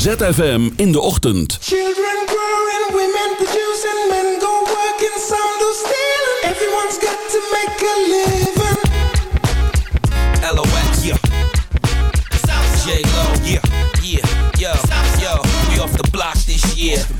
ZFM in de ochtend. Children growing, women producing, men go working, some do stealing. Everyone's got to make a living. LOX, yeah. J-Lo, yeah, yeah, yo, yo. We off the block this year.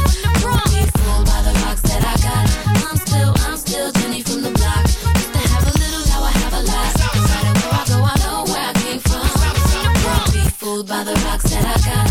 The rocks that I got.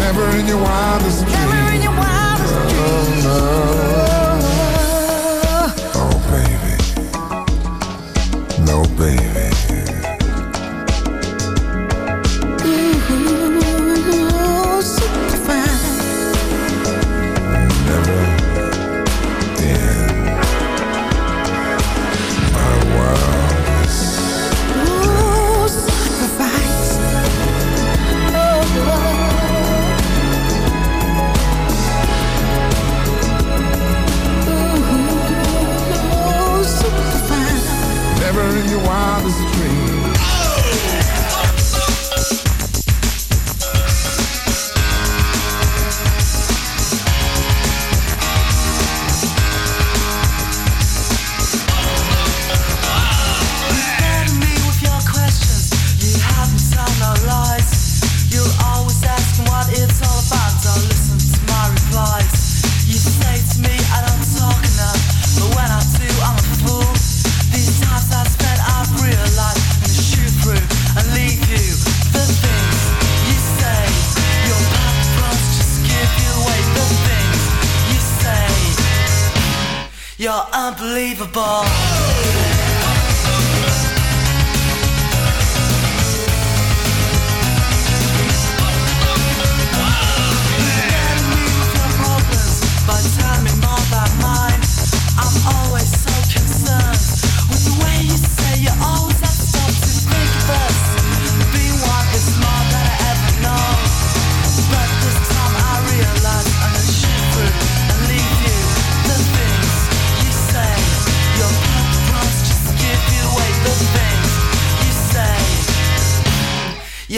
Never in your wildest dreams. Never in your wildest dreams. Oh, no.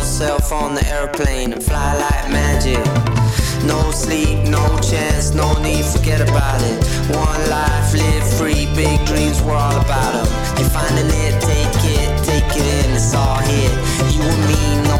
Yourself on the airplane and fly like magic. No sleep, no chance, no need, forget about it. One life, live free, big dreams, we're all about them. You're finding it, take it, take it in, it's all here. You and me,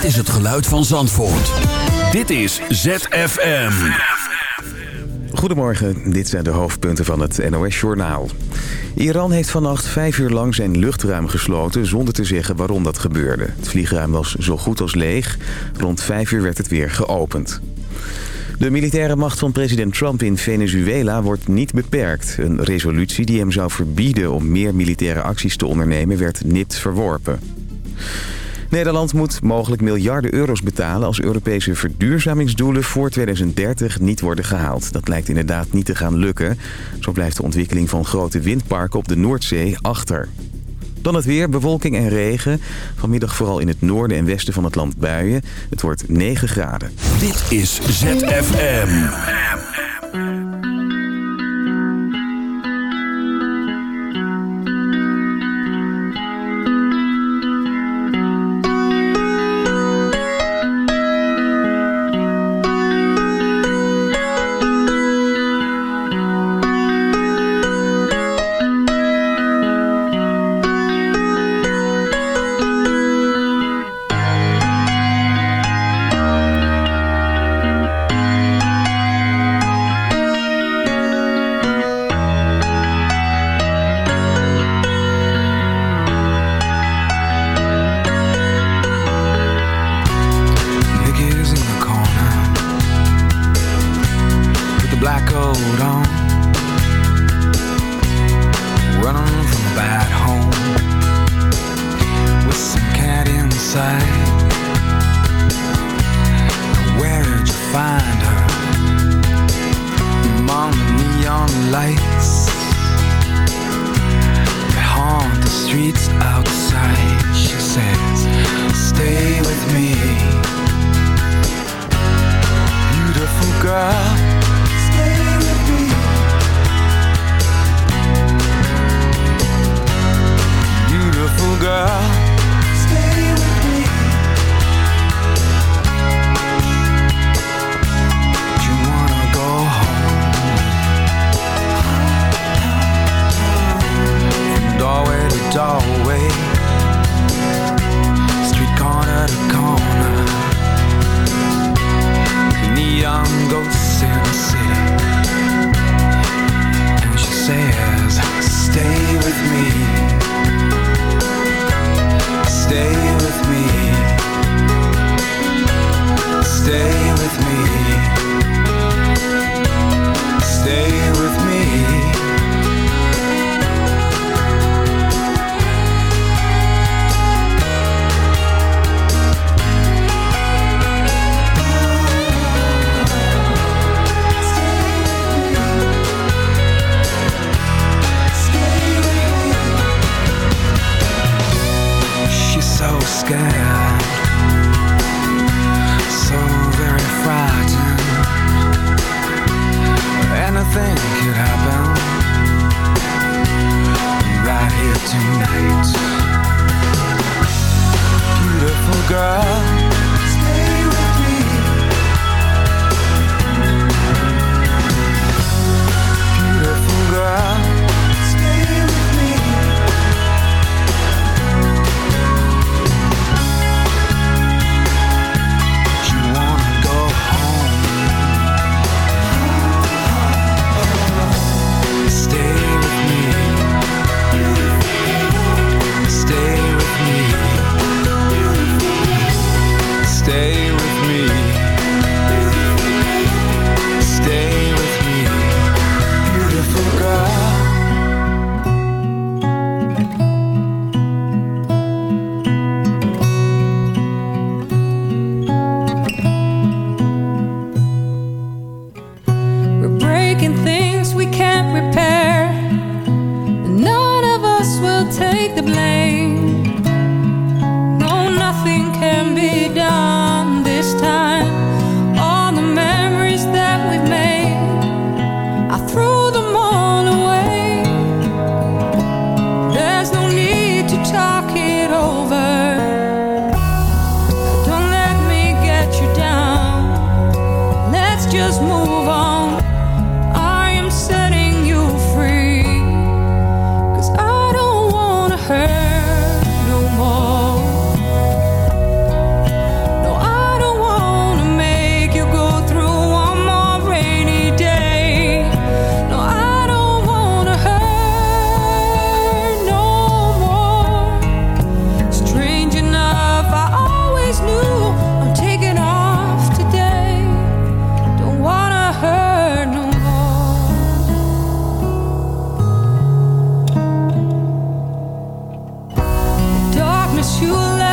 Dit is het geluid van Zandvoort. Dit is ZFM. Goedemorgen, dit zijn de hoofdpunten van het NOS-journaal. Iran heeft vannacht vijf uur lang zijn luchtruim gesloten zonder te zeggen waarom dat gebeurde. Het vliegruim was zo goed als leeg. Rond vijf uur werd het weer geopend. De militaire macht van president Trump in Venezuela wordt niet beperkt. Een resolutie die hem zou verbieden om meer militaire acties te ondernemen werd nipt verworpen. Nederland moet mogelijk miljarden euro's betalen als Europese verduurzamingsdoelen voor 2030 niet worden gehaald. Dat lijkt inderdaad niet te gaan lukken. Zo blijft de ontwikkeling van grote windparken op de Noordzee achter. Dan het weer, bewolking en regen. Vanmiddag vooral in het noorden en westen van het land buien. Het wordt 9 graden. Dit is ZFM. 在。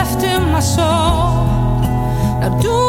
left in my soul. Now do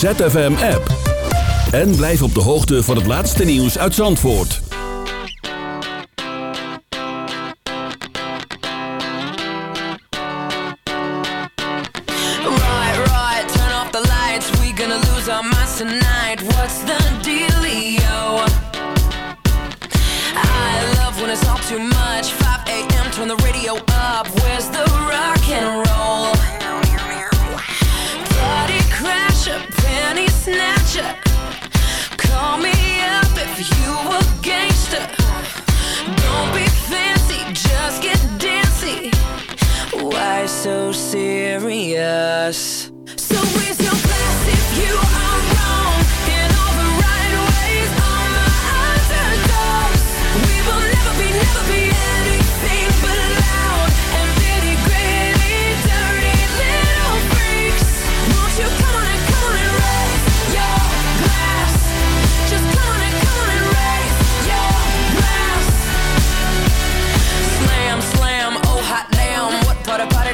ZFM-app. En blijf op de hoogte van het laatste nieuws uit Zandvoort. Right, right, turn off the lights. We gonna lose our minds tonight. What's the serious. So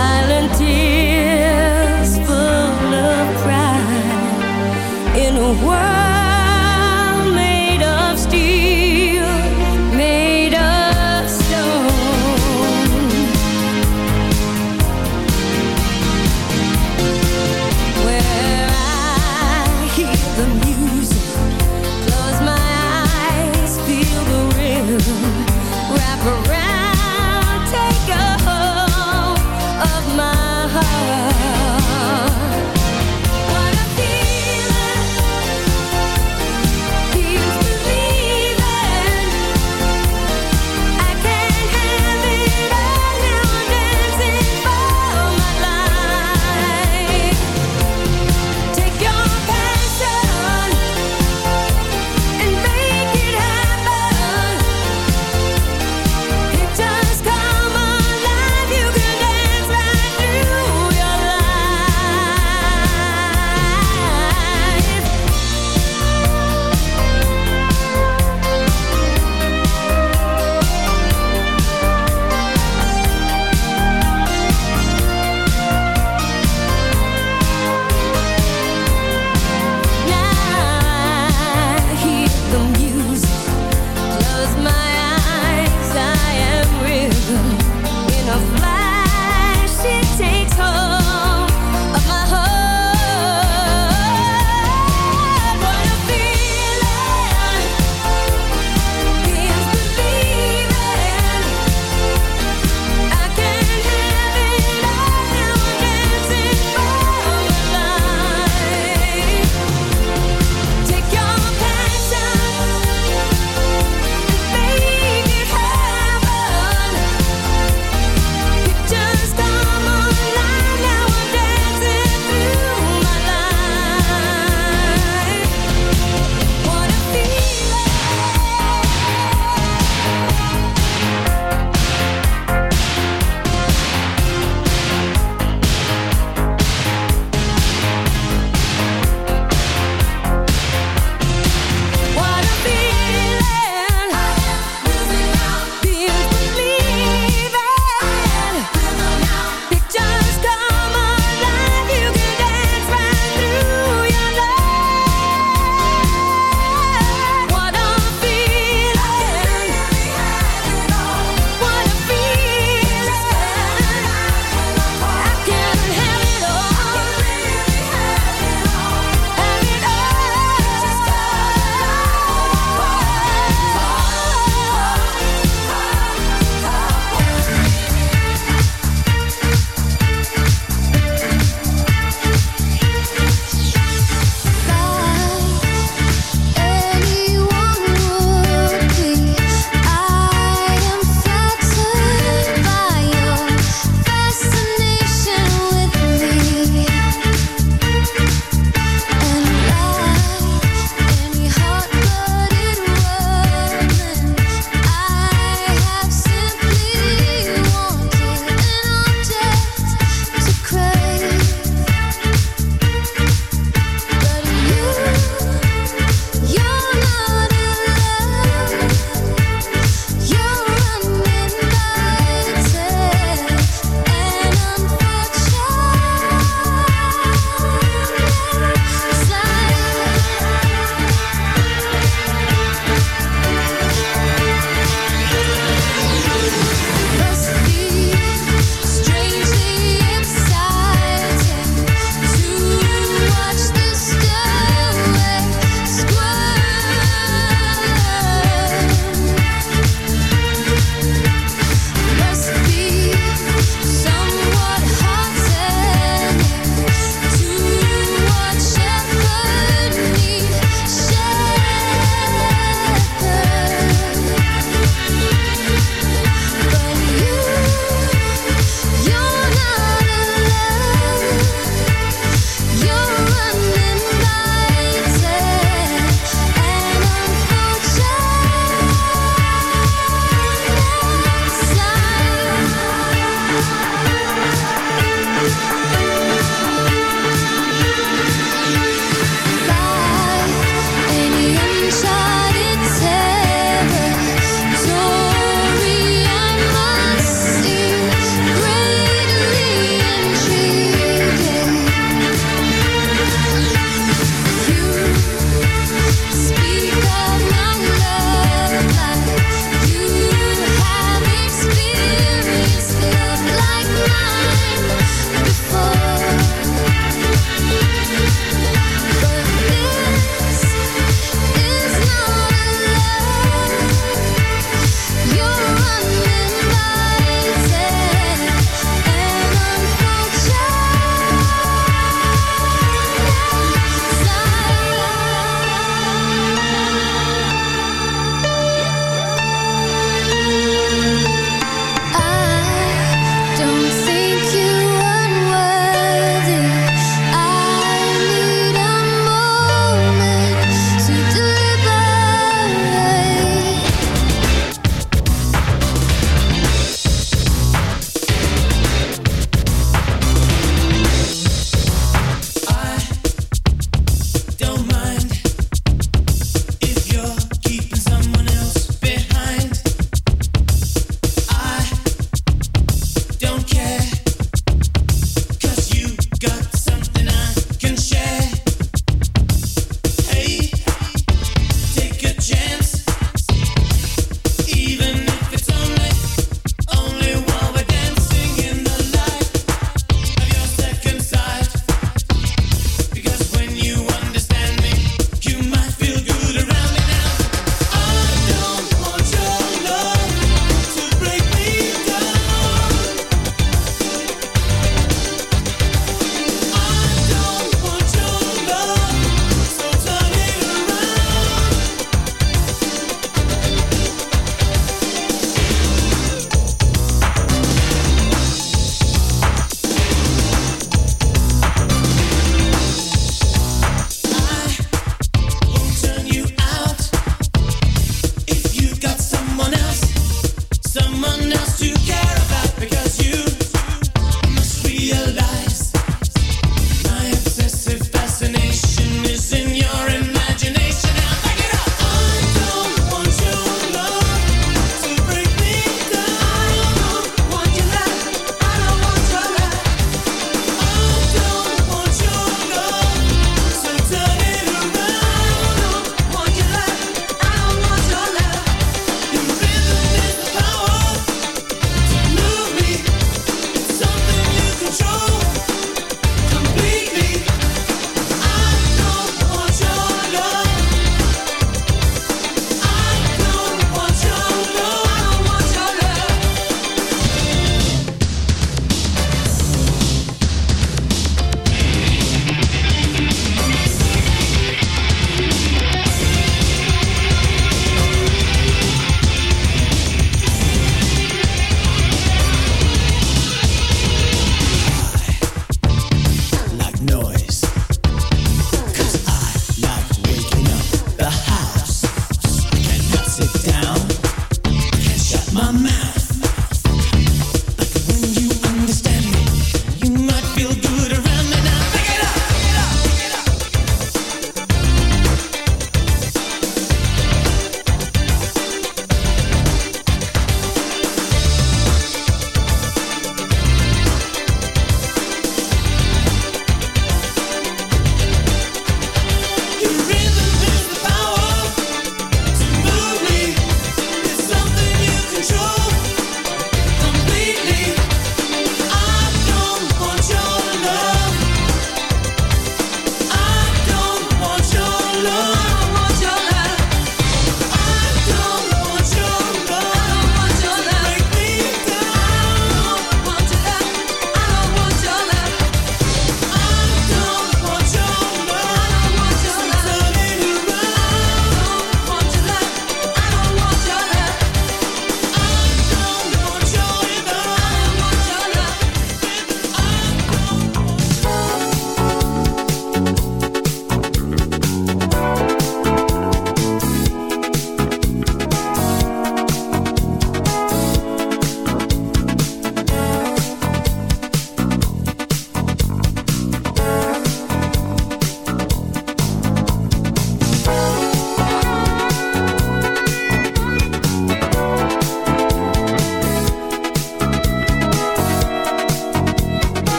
silent tears.